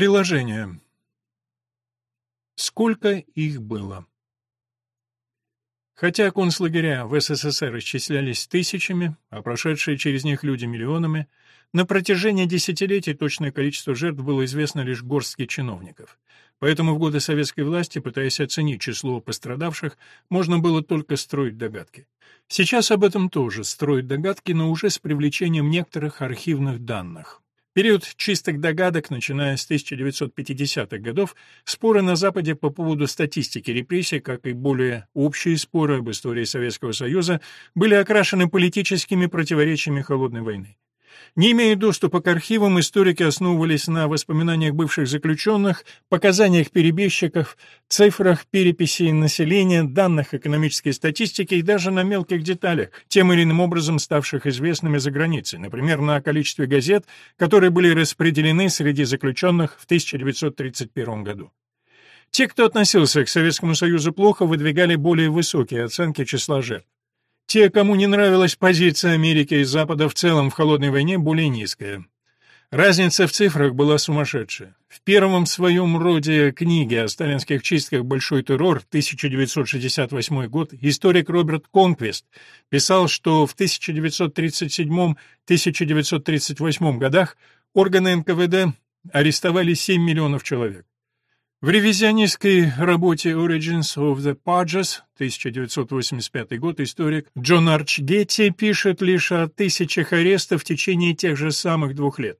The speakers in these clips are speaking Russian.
Приложение. Сколько их было? Хотя концлагеря в СССР исчислялись тысячами, а прошедшие через них люди миллионами, на протяжении десятилетий точное количество жертв было известно лишь горстке чиновников. Поэтому в годы советской власти, пытаясь оценить число пострадавших, можно было только строить догадки. Сейчас об этом тоже строят догадки, но уже с привлечением некоторых архивных данных. Период чистых догадок, начиная с 1950-х годов, споры на Западе по поводу статистики репрессий, как и более общие споры об истории Советского Союза, были окрашены политическими противоречиями Холодной войны. Не имея доступа к архивам, историки основывались на воспоминаниях бывших заключенных, показаниях перебежчиков, цифрах переписи населения, данных экономической статистики и даже на мелких деталях, тем или иным образом ставших известными за границей, например, на количестве газет, которые были распределены среди заключенных в 1931 году. Те, кто относился к Советскому Союзу плохо, выдвигали более высокие оценки числа жертв. Те, кому не нравилась позиция Америки и Запада в целом в холодной войне, более низкая. Разница в цифрах была сумасшедшая. В первом своем роде книге о сталинских чистках «Большой террор» 1968 год историк Роберт Конквест писал, что в 1937-1938 годах органы НКВД арестовали 7 миллионов человек. В ревизионистской работе Origins of the Purges 1985 год историк Джон Арч Гетти пишет лишь о тысячах арестов в течение тех же самых двух лет.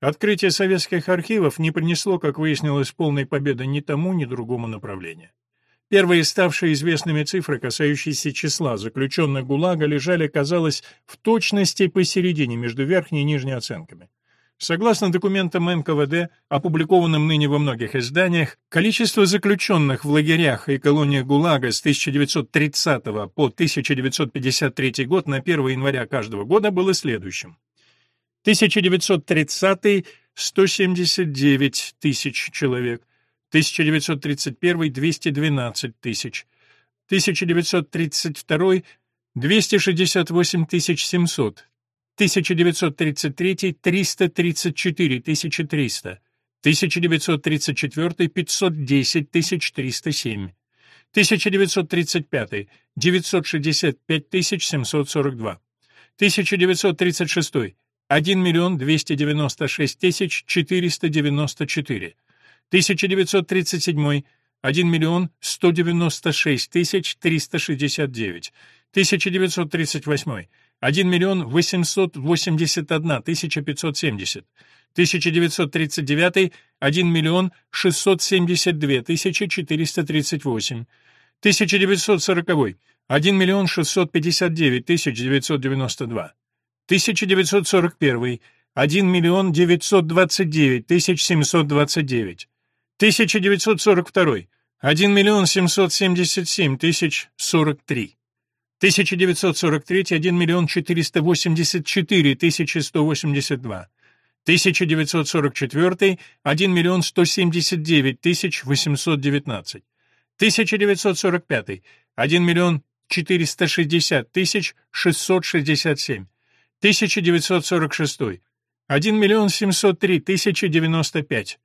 Открытие советских архивов не принесло, как выяснилось, полной победы ни тому, ни другому направлению. Первые ставшие известными цифры, касающиеся числа заключенных ГУЛАГа, лежали, казалось, в точности посередине между верхней и нижней оценками. Согласно документам НКВД, опубликованным ныне во многих изданиях, количество заключенных в лагерях и колониях ГУЛАГа с 1930 по 1953 год на 1 января каждого года было следующим. 1930 – 179 тысяч человек, 1931 – 212 тысяч, 1932 – 268 700, 1933 – 334 300, 1934 – 510 307, 1935 – 965 742, 1936 – 1 миллион 296 тысяч 494, 1937 – 1 миллион 196 тысяч 369, 1938 1 миллион 881 тысяча 570. 1939 – 1 миллион 672 тысячи 438. 1940 – 1 миллион 659 тысяч 992. 1941 – 1 миллион 929 тысяч 729. 1942 – 1 миллион 777 тысяч 43. 1943 – 1 миллион 484 тысячи 182. 1944 – 1 миллион 179 тысяч 819. 1945 – 1 миллион 460 тысяч 667. 1946 – 1 миллион 703 тысячи 95.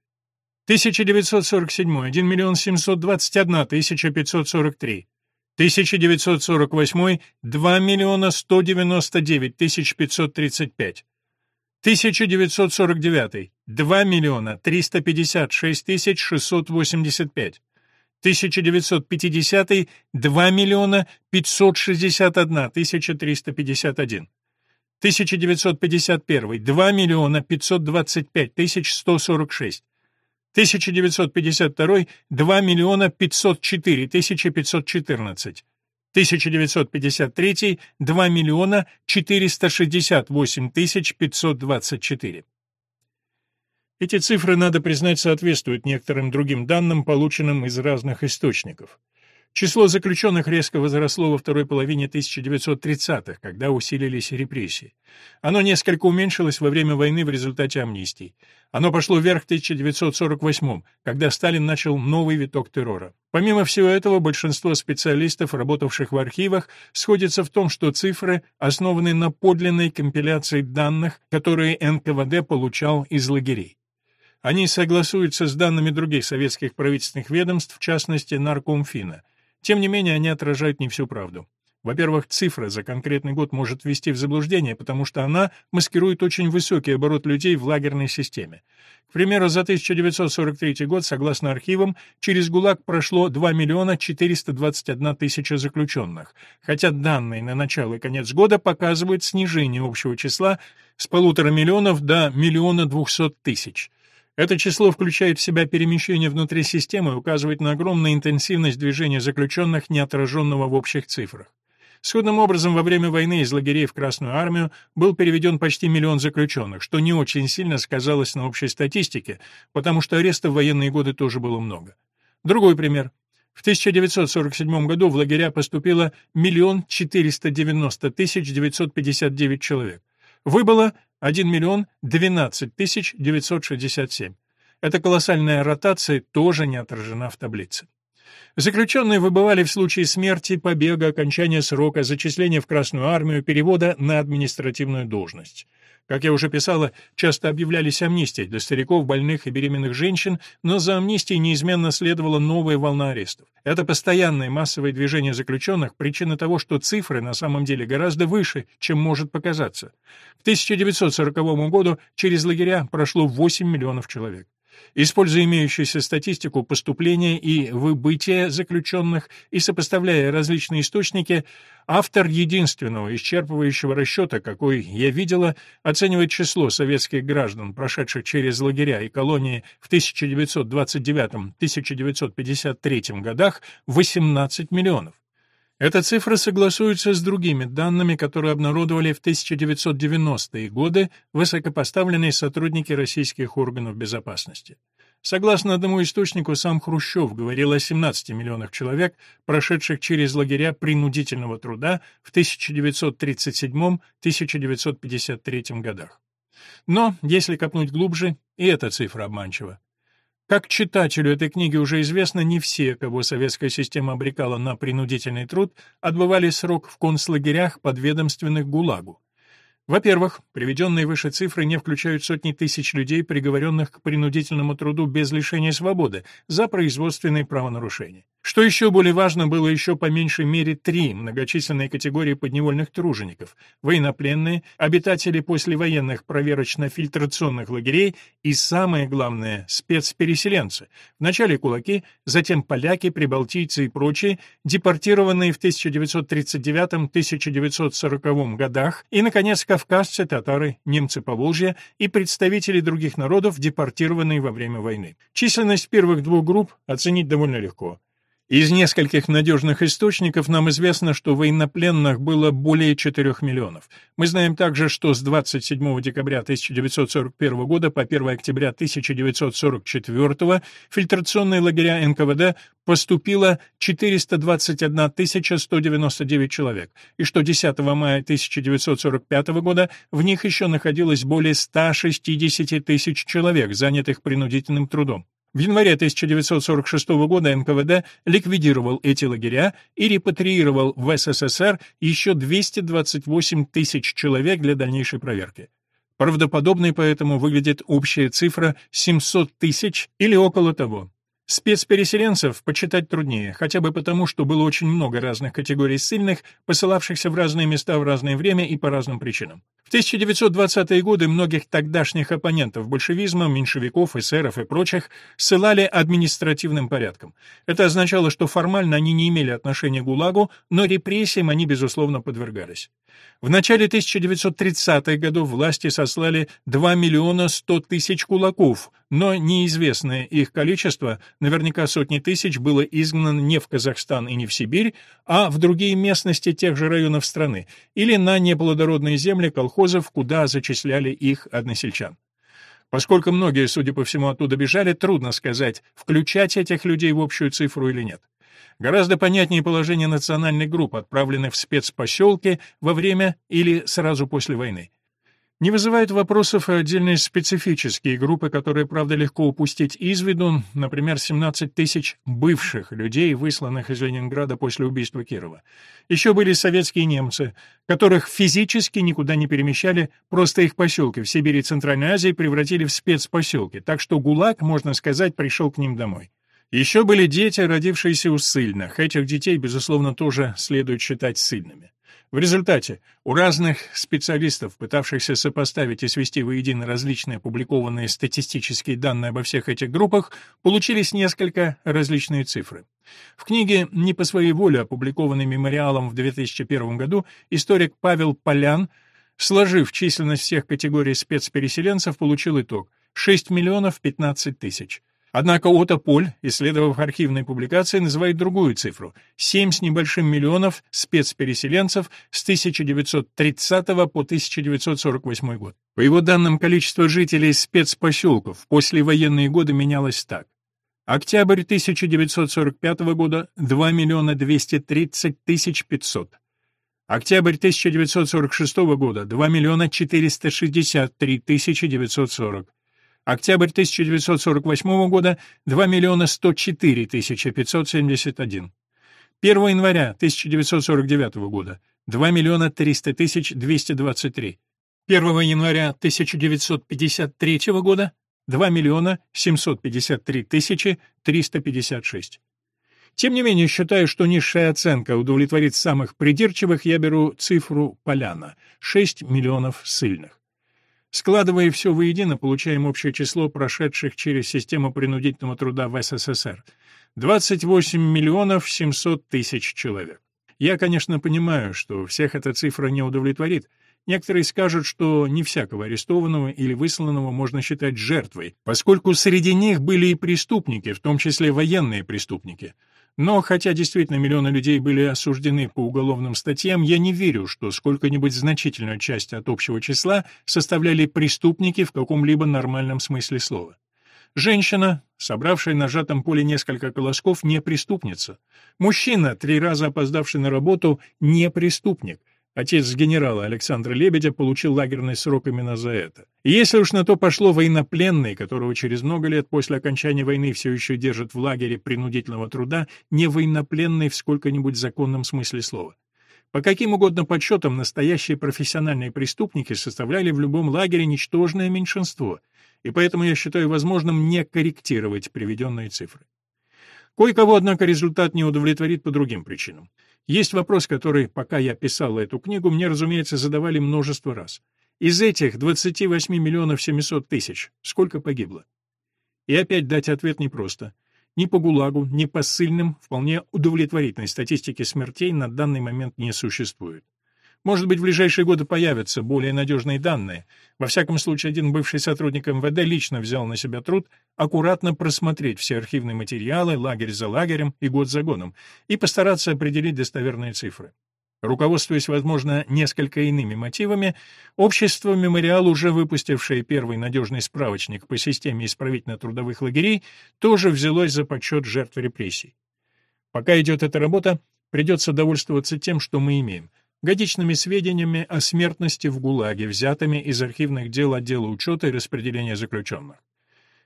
1947 – 1 миллион 721 тысяча 543. 1948 – 2 миллиона 199 тысяч 535. 1949 – 2 миллиона 356 тысяч 685. 1950 – 2 миллиона 561 тысяча 351. 1951 – 2 миллиона 525 тысяч 146. 1952 – 2 миллиона 504 тысячи 514. 1953 – 2 миллиона 468 тысяч 524. Эти цифры, надо признать, соответствуют некоторым другим данным, полученным из разных источников. Число заключенных резко возросло во второй половине 1930-х, когда усилились репрессии. Оно несколько уменьшилось во время войны в результате амнистии. Оно пошло вверх в 1948-м, когда Сталин начал новый виток террора. Помимо всего этого, большинство специалистов, работавших в архивах, сходятся в том, что цифры основаны на подлинной компиляции данных, которые НКВД получал из лагерей. Они согласуются с данными других советских правительственных ведомств, в частности, Наркомфина. Тем не менее, они отражают не всю правду. Во-первых, цифра за конкретный год может ввести в заблуждение, потому что она маскирует очень высокий оборот людей в лагерной системе. К примеру, за 1943 год, согласно архивам, через ГУЛАГ прошло 2 миллиона 421 тысяча заключенных, хотя данные на начало и конец года показывают снижение общего числа с полутора миллионов до миллиона двухсот тысяч. Это число включает в себя перемещение внутри системы и указывает на огромную интенсивность движения заключенных, не отраженного в общих цифрах. Сходным образом, во время войны из лагерей в Красную армию был переведен почти миллион заключенных, что не очень сильно сказалось на общей статистике, потому что арестов в военные годы тоже было много. Другой пример. В 1947 году в лагеря поступило миллион 490 тысяч 959 человек. Выбыло 1 миллион 12 тысяч 967. Эта колоссальная ротация тоже не отражена в таблице. Заключенные выбывали в случае смерти, побега, окончания срока, зачисления в Красную армию, перевода на административную должность. Как я уже писала, часто объявлялись амнистии для стариков, больных и беременных женщин, но за амнистией неизменно следовала новая волна арестов. Это постоянное массовое движение заключенных – причина того, что цифры на самом деле гораздо выше, чем может показаться. К 1940 году через лагеря прошло 8 миллионов человек. Используя имеющуюся статистику поступления и выбытия заключенных и сопоставляя различные источники, автор единственного исчерпывающего расчета, какой я видела, оценивает число советских граждан, прошедших через лагеря и колонии в 1929-1953 годах, 18 миллионов. Эта цифра согласуется с другими данными, которые обнародовали в 1990-е годы высокопоставленные сотрудники российских органов безопасности. Согласно одному источнику, сам Хрущев говорил о 17 миллионах человек, прошедших через лагеря принудительного труда в 1937-1953 годах. Но, если копнуть глубже, и эта цифра обманчива. Как читателю этой книги уже известно, не все, кого советская система обрекала на принудительный труд, отбывали срок в концлагерях подведомственных ГУЛАГу. Во-первых, приведенные выше цифры не включают сотни тысяч людей, приговоренных к принудительному труду без лишения свободы за производственные правонарушения. Что еще более важно, было еще по меньшей мере три многочисленные категории подневольных тружеников – военнопленные, обитатели послевоенных проверочно-фильтрационных лагерей и, самое главное, спецпереселенцы. Вначале кулаки, затем поляки, прибалтийцы и прочие, депортированные в 1939-1940 годах, и, наконец, кавказцы, татары, немцы Поволжья и представители других народов, депортированные во время войны. Численность первых двух групп оценить довольно легко. Из нескольких надежных источников нам известно, что военнопленных было более 4 миллионов. Мы знаем также, что с 27 декабря 1941 года по 1 октября 1944 в фильтрационные лагеря НКВД поступило 421 199 человек, и что 10 мая 1945 года в них еще находилось более 160 тысяч человек, занятых принудительным трудом. В январе 1946 года НКВД ликвидировал эти лагеря и репатриировал в СССР еще 228 тысяч человек для дальнейшей проверки. Правдоподобной поэтому выглядит общая цифра 700 тысяч или около того. Спецпереселенцев почитать труднее, хотя бы потому, что было очень много разных категорий ссыльных, посылавшихся в разные места в разное время и по разным причинам. В 1920-е годы многих тогдашних оппонентов большевизма, меньшевиков, эсеров и прочих ссылали административным порядком. Это означало, что формально они не имели отношения к ГУЛАГу, но репрессиям они, безусловно, подвергались. В начале 1930-х годов власти сослали 2 миллиона 100 тысяч кулаков, но неизвестное их количество, наверняка сотни тысяч, было изгнано не в Казахстан и не в Сибирь, а в другие местности тех же районов страны или на неплодородные земли колхозов, куда зачисляли их односельчан. Поскольку многие, судя по всему, оттуда бежали, трудно сказать, включать этих людей в общую цифру или нет. Гораздо понятнее положение национальных групп, отправленных в спецпоселки во время или сразу после войны. Не вызывают вопросов и отдельные специфические группы, которые, правда, легко упустить из виду, например, 17 тысяч бывших людей, высланных из Ленинграда после убийства Кирова. Еще были советские немцы, которых физически никуда не перемещали, просто их поселки в Сибири и Центральной Азии превратили в спецпоселки, так что ГУЛАГ, можно сказать, пришел к ним домой. Еще были дети, родившиеся у ссыльных. Этих детей, безусловно, тоже следует считать ссыльными. В результате у разных специалистов, пытавшихся сопоставить и свести воедино различные опубликованные статистические данные обо всех этих группах, получились несколько различные цифры. В книге «Не по своей воле», опубликованной мемориалом в 2001 году, историк Павел Полян, сложив численность всех категорий спецпереселенцев, получил итог — 6 миллионов 15 тысяч. Однако Отто Поль, исследовав архивные публикации, называет другую цифру — 7 с небольшим миллионов спецпереселенцев с 1930 по 1948 год. По его данным, количество жителей спецпоселков в послевоенные годы менялось так. Октябрь 1945 года — 2 миллиона 230 тысяч 500. Октябрь 1946 года — 2 миллиона 463 тысячи 940. Октябрь 1948 года — 2 миллиона 104 тысячи 571. 1 января 1949 года — 2 миллиона 300 тысяч 223. 1 января 1953 года — 2 миллиона 753 тысячи 356. Тем не менее, считаю, что низшая оценка удовлетворит самых придирчивых, я беру цифру Поляна — 6 миллионов ссыльных. Складывая все воедино, получаем общее число прошедших через систему принудительного труда в СССР — 28 миллионов 700 тысяч человек. Я, конечно, понимаю, что всех эта цифра не удовлетворит. Некоторые скажут, что не всякого арестованного или высланного можно считать жертвой, поскольку среди них были и преступники, в том числе военные преступники — но хотя действительно миллионы людей были осуждены по уголовным статьям, я не верю, что сколько-нибудь значительную часть от общего числа составляли преступники в каком-либо нормальном смысле слова. Женщина, собравшая на сжатом поле несколько колосков, не преступница. Мужчина, три раза опоздавший на работу, не преступник — Отец генерала Александра Лебедя получил лагерный срок именно за это. И если уж на то пошло военнопленный, которого через много лет после окончания войны все еще держат в лагере принудительного труда, не военнопленный в сколько-нибудь законном смысле слова. По каким угодно подсчетам, настоящие профессиональные преступники составляли в любом лагере ничтожное меньшинство, и поэтому я считаю возможным не корректировать приведенные цифры. Кое-кого, однако, результат не удовлетворит по другим причинам. Есть вопрос, который, пока я писал эту книгу, мне, разумеется, задавали множество раз. Из этих 28 миллионов 700 тысяч сколько погибло? И опять дать ответ непросто. Ни по ГУЛАГу, ни по ссыльным вполне удовлетворительной статистики смертей на данный момент не существует. Может быть, в ближайшие годы появятся более надежные данные. Во всяком случае, один бывший сотрудник МВД лично взял на себя труд аккуратно просмотреть все архивные материалы, лагерь за лагерем и год за годом, и постараться определить достоверные цифры. Руководствуясь, возможно, несколько иными мотивами, общество «Мемориал», уже выпустившее первый надежный справочник по системе исправительно-трудовых лагерей, тоже взялось за подсчет жертв репрессий. Пока идет эта работа, придется довольствоваться тем, что мы имеем — годичными сведениями о смертности в ГУЛАГе, взятыми из архивных дел отдела учета и распределения заключенных.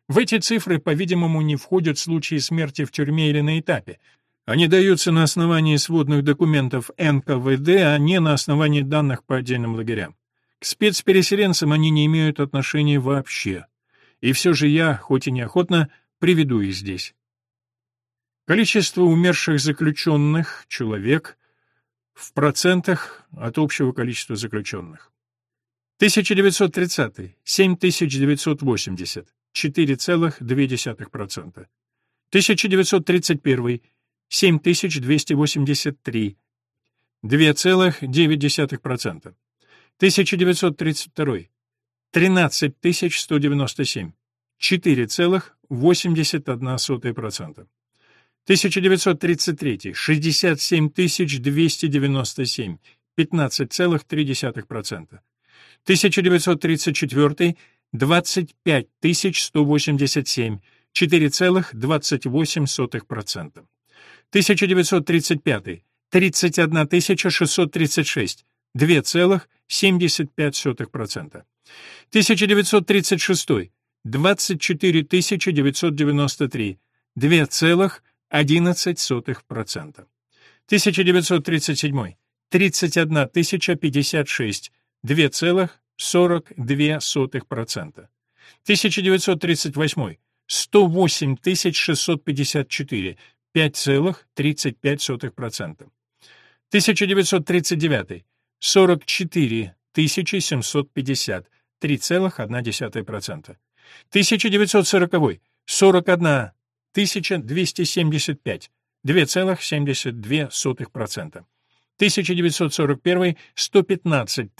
В эти цифры, по-видимому, не входят случаи смерти в тюрьме или на этапе. Они даются на основании сводных документов НКВД, а не на основании данных по отдельным лагерям. К спецпереселенцам они не имеют отношения вообще. И все же я, хоть и неохотно, приведу их здесь. Количество умерших заключенных, человек, в процентах от общего количества заключенных. 1930 — 7980, 4,2%. 1931 — 7283, 2,9%. 1932 — 13197, 4,81%. 1933 — 67 297, 15,3%. 1934 — 25 187, 4,28%. 1935 — 31 636, 2,75%. 1936 – 24 993, 2,11%. 1937 – 31 056, 2,42%. 1938 – 108 654, 5,35%. 1939 – 44 750, 3,1%. 1940 – 41 275, 2,72%. 1941 – 115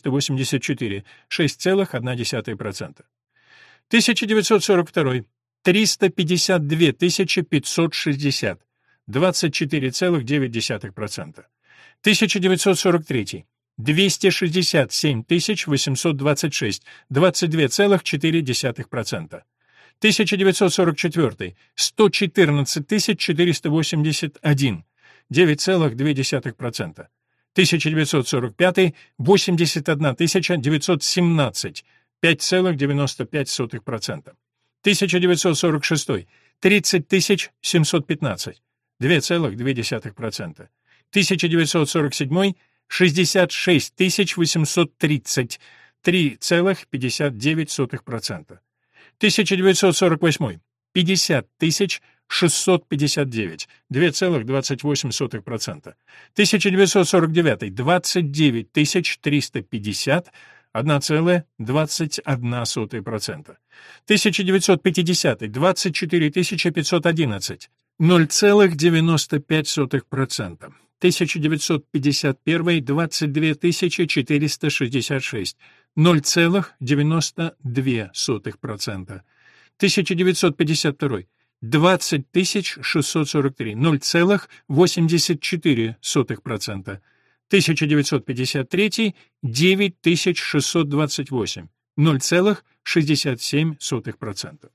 484, 6,1%. 1942 – 352 560, 24,9%. 1943 – 267 826, 22,4%. 1944 – 114 481, 9,2%. 1945 – 81 917, 5,95%. 1946 – 30 715, 2,2%. 1947 – 66 830, 3,59%. 1948 – 50 659, 2,28%. 1949 – 29 350, 1,21%. 1950 – 24 511, 0,95%. 1951 – 22 466, 0,92%. 1952 – 20 643, 0,84%. 1953 – 9 628, 0,67%.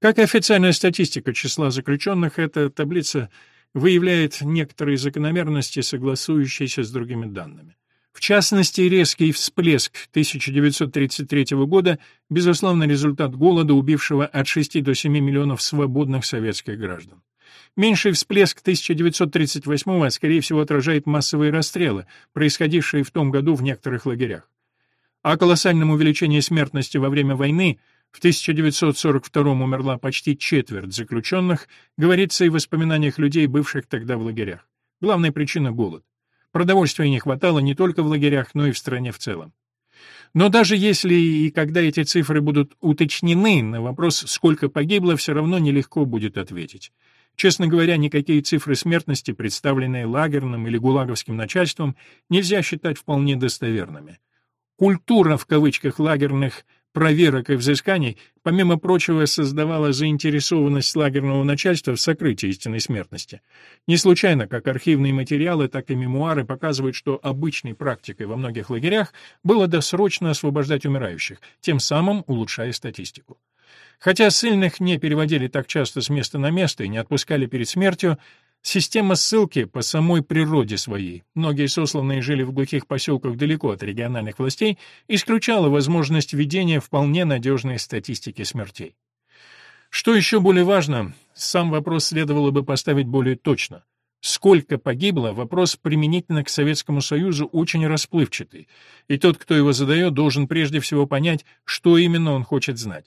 Как и официальная статистика числа заключенных, эта таблица выявляет некоторые закономерности, согласующиеся с другими данными. В частности, резкий всплеск 1933 года – безусловно результат голода, убившего от 6 до 7 миллионов свободных советских граждан. Меньший всплеск 1938-го, скорее всего, отражает массовые расстрелы, происходившие в том году в некоторых лагерях. О колоссальном увеличении смертности во время войны в 1942 умерла почти четверть заключенных, говорится и в воспоминаниях людей, бывших тогда в лагерях. Главная причина — голод. Продовольствия не хватало не только в лагерях, но и в стране в целом. Но даже если и когда эти цифры будут уточнены, на вопрос, сколько погибло, все равно нелегко будет ответить. Честно говоря, никакие цифры смертности, представленные лагерным или гулаговским начальством, нельзя считать вполне достоверными. Культура в кавычках лагерных проверок и взысканий, помимо прочего, создавала заинтересованность лагерного начальства в сокрытии истинной смертности. Не случайно, как архивные материалы, так и мемуары показывают, что обычной практикой во многих лагерях было досрочно освобождать умирающих, тем самым улучшая статистику. Хотя ссыльных не переводили так часто с места на место и не отпускали перед смертью, Система ссылки по самой природе своей, многие сосланные жили в глухих поселках далеко от региональных властей, исключала возможность ведения вполне надежной статистики смертей. Что еще более важно, сам вопрос следовало бы поставить более точно. Сколько погибло, вопрос применительно к Советскому Союзу очень расплывчатый, и тот, кто его задает, должен прежде всего понять, что именно он хочет знать.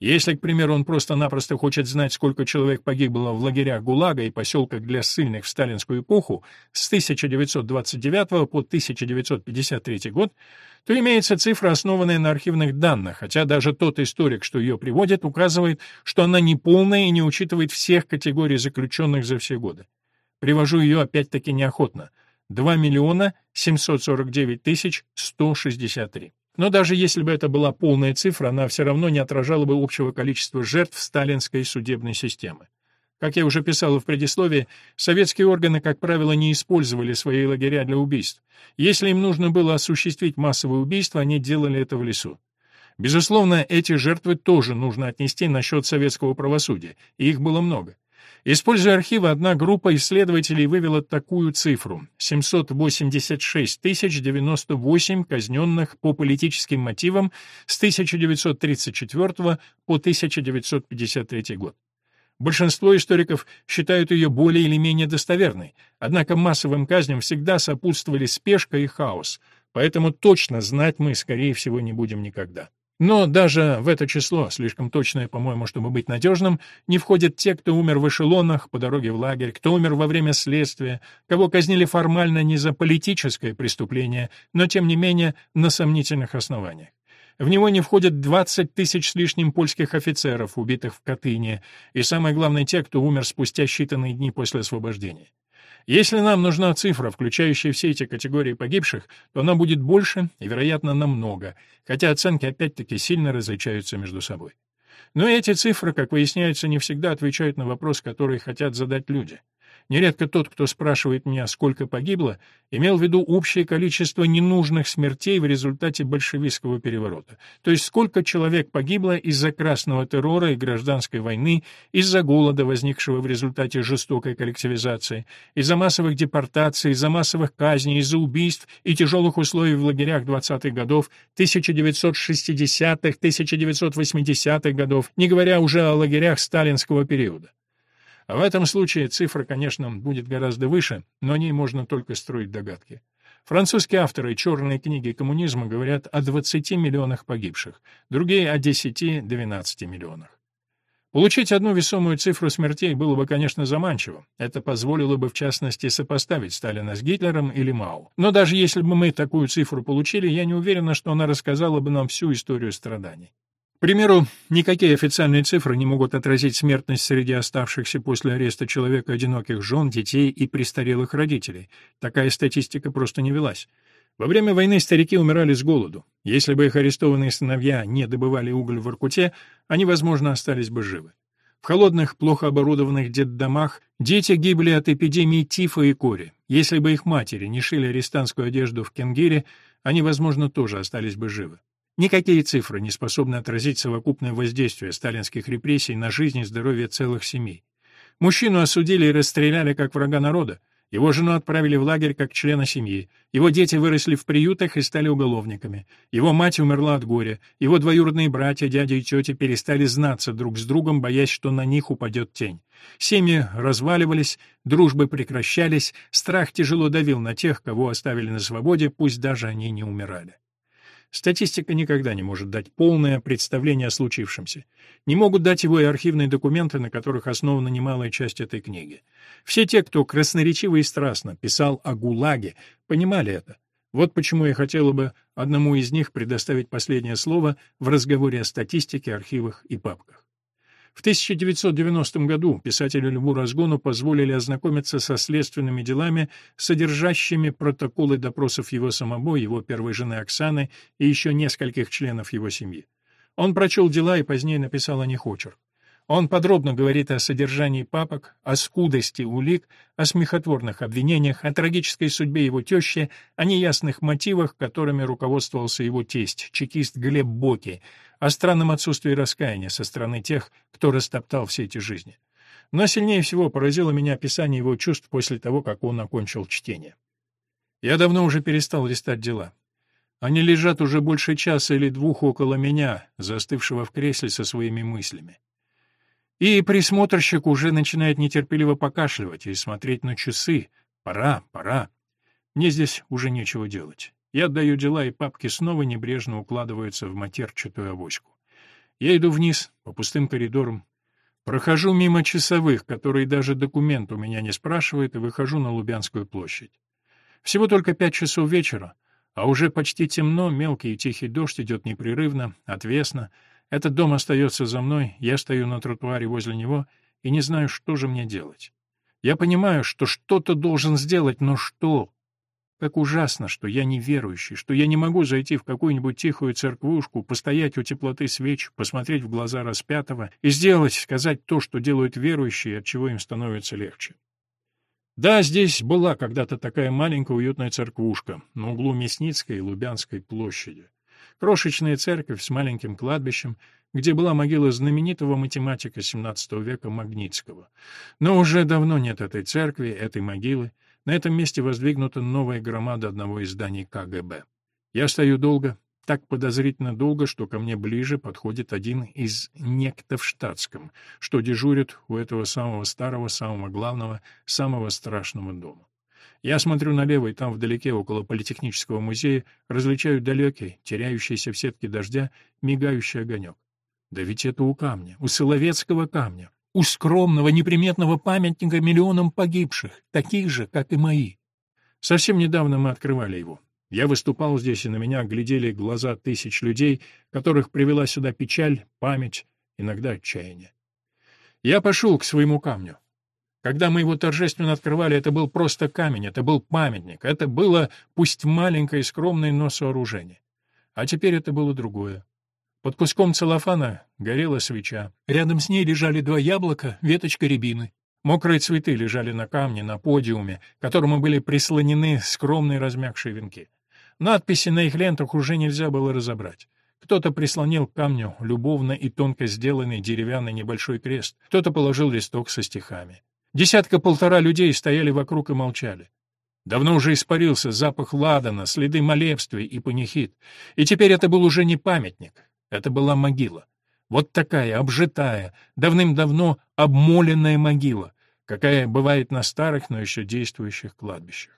Если, к примеру, он просто-напросто хочет знать, сколько человек погибло в лагерях ГУЛАГа и поселках для ссыльных в сталинскую эпоху с 1929 по 1953 год, то имеется цифра, основанная на архивных данных, хотя даже тот историк, что ее приводит, указывает, что она неполная и не учитывает всех категорий заключенных за все годы. Привожу ее опять-таки неохотно. 2 миллиона 749 тысяч 163. Но даже если бы это была полная цифра, она все равно не отражала бы общего количества жертв сталинской судебной системы. Как я уже писал в предисловии, советские органы, как правило, не использовали свои лагеря для убийств. Если им нужно было осуществить массовое убийство, они делали это в лесу. Безусловно, эти жертвы тоже нужно отнести на счет советского правосудия, и их было много. Используя архивы, одна группа исследователей вывела такую цифру — 786 098 казненных по политическим мотивам с 1934 по 1953 год. Большинство историков считают ее более или менее достоверной, однако массовым казням всегда сопутствовали спешка и хаос, поэтому точно знать мы, скорее всего, не будем никогда. Но даже в это число, слишком точное, по-моему, чтобы быть надежным, не входят те, кто умер в эшелонах по дороге в лагерь, кто умер во время следствия, кого казнили формально не за политическое преступление, но, тем не менее, на сомнительных основаниях. В него не входят 20 тысяч с лишним польских офицеров, убитых в Катыни, и, самое главное, те, кто умер спустя считанные дни после освобождения. Если нам нужна цифра, включающая все эти категории погибших, то она будет больше и, вероятно, намного, хотя оценки опять-таки сильно различаются между собой. Но эти цифры, как выясняется, не всегда отвечают на вопрос, который хотят задать люди. Нередко тот, кто спрашивает меня, сколько погибло, имел в виду общее количество ненужных смертей в результате большевистского переворота. То есть сколько человек погибло из-за красного террора и гражданской войны, из-за голода, возникшего в результате жестокой коллективизации, из-за массовых депортаций, из-за массовых казней, из-за убийств и тяжелых условий в лагерях 20-х годов, 1960-х, 1980-х годов, не говоря уже о лагерях сталинского периода. В этом случае цифра, конечно, будет гораздо выше, но о ней можно только строить догадки. Французские авторы черной книги коммунизма говорят о 20 миллионах погибших, другие — о 10-12 миллионах. Получить одну весомую цифру смертей было бы, конечно, заманчиво. Это позволило бы, в частности, сопоставить Сталина с Гитлером или Мао. Но даже если бы мы такую цифру получили, я не уверена, что она рассказала бы нам всю историю страданий. Примеру, никакие официальные цифры не могут отразить смертность среди оставшихся после ареста человека одиноких жен, детей и престарелых родителей. Такая статистика просто не велась. Во время войны старики умирали с голоду. Если бы их арестованные сыновья не добывали уголь в Иркуте, они, возможно, остались бы живы. В холодных, плохо оборудованных детдомах дети гибли от эпидемии тифа и кори. Если бы их матери не шили арестантскую одежду в Кенгире, они, возможно, тоже остались бы живы. Никакие цифры не способны отразить совокупное воздействие сталинских репрессий на жизнь и здоровье целых семей. Мужчину осудили и расстреляли как врага народа. Его жену отправили в лагерь как члена семьи. Его дети выросли в приютах и стали уголовниками. Его мать умерла от горя. Его двоюродные братья, дядя и тетя перестали знаться друг с другом, боясь, что на них упадет тень. Семьи разваливались, дружбы прекращались, страх тяжело давил на тех, кого оставили на свободе, пусть даже они не умирали. Статистика никогда не может дать полное представление о случившемся. Не могут дать его и архивные документы, на которых основана немалая часть этой книги. Все те, кто красноречиво и страстно писал о ГУЛАГе, понимали это. Вот почему я хотела бы одному из них предоставить последнее слово в разговоре о статистике, архивах и папках. В 1990 году писателю Льву Разгону позволили ознакомиться со следственными делами, содержащими протоколы допросов его самого, его первой жены Оксаны и еще нескольких членов его семьи. Он прочел дела и позднее написал о них очерк. Он подробно говорит о содержании папок, о скудости улик, о смехотворных обвинениях, о трагической судьбе его тещи, о неясных мотивах, которыми руководствовался его тесть, чекист Глеб Боки, о странном отсутствии раскаяния со стороны тех, кто растоптал все эти жизни. Но сильнее всего поразило меня описание его чувств после того, как он окончил чтение. Я давно уже перестал листать дела. Они лежат уже больше часа или двух около меня, застывшего в кресле со своими мыслями. И присмотрщик уже начинает нетерпеливо покашливать и смотреть на часы. Пора, пора. Мне здесь уже нечего делать. Я отдаю дела, и папки снова небрежно укладываются в матерчатую авоську. Я иду вниз, по пустым коридорам. Прохожу мимо часовых, которые даже документ у меня не спрашивают, и выхожу на Лубянскую площадь. Всего только пять часов вечера, а уже почти темно, мелкий и тихий дождь идет непрерывно, отвесно, этот дом остается за мной, я стою на тротуаре возле него и не знаю, что же мне делать. Я понимаю, что что-то должен сделать, но что? Как ужасно, что я неверующий, что я не могу зайти в какую-нибудь тихую церквушку, постоять у теплоты свеч, посмотреть в глаза распятого и сделать, сказать то, что делают верующие, от чего им становится легче. Да, здесь была когда-то такая маленькая уютная церквушка на углу Мясницкой и Лубянской площади. Крошечная церковь с маленьким кладбищем, где была могила знаменитого математика XVII века Магнитского. Но уже давно нет этой церкви, этой могилы. На этом месте воздвигнута новая громада одного из зданий КГБ. Я стою долго, так подозрительно долго, что ко мне ближе подходит один из некто в штатском, что дежурит у этого самого старого, самого главного, самого страшного дома. Я смотрю налево, и там вдалеке, около Политехнического музея, различаю далекий, теряющийся в сетке дождя, мигающий огонек. Да ведь это у камня, у Соловецкого камня, у скромного, неприметного памятника миллионам погибших, таких же, как и мои. Совсем недавно мы открывали его. Я выступал здесь, и на меня глядели глаза тысяч людей, которых привела сюда печаль, память, иногда отчаяние. Я пошел к своему камню. Когда мы его торжественно открывали, это был просто камень, это был памятник, это было, пусть маленькое и скромное, но сооружение. А теперь это было другое. Под куском целлофана горела свеча. Рядом с ней лежали два яблока, веточка рябины. Мокрые цветы лежали на камне, на подиуме, к которому были прислонены скромные размягшие венки. Надписи на их лентах уже нельзя было разобрать. Кто-то прислонил к камню любовно и тонко сделанный деревянный небольшой крест, кто-то положил листок со стихами. Десятка-полтора людей стояли вокруг и молчали. Давно уже испарился запах ладана, следы молебствий и панихид. И теперь это был уже не памятник, это была могила. Вот такая, обжитая, давным-давно обмоленная могила, какая бывает на старых, но еще действующих кладбищах.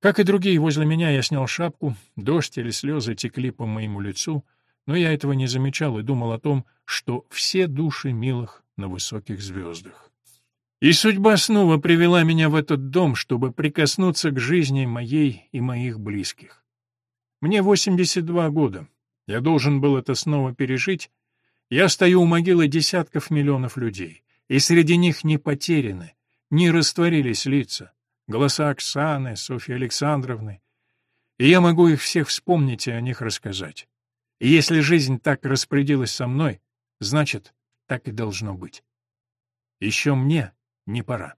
Как и другие возле меня, я снял шапку, дождь или слезы текли по моему лицу, но я этого не замечал и думал о том, что все души милых на высоких звездах. И судьба снова привела меня в этот дом, чтобы прикоснуться к жизни моей и моих близких. Мне 82 года. Я должен был это снова пережить. Я стою у могилы десятков миллионов людей, и среди них не потеряны, не растворились лица, голоса Оксаны, Софьи Александровны. И я могу их всех вспомнить и о них рассказать. И если жизнь так распорядилась со мной, значит, так и должно быть. Еще мне не пора.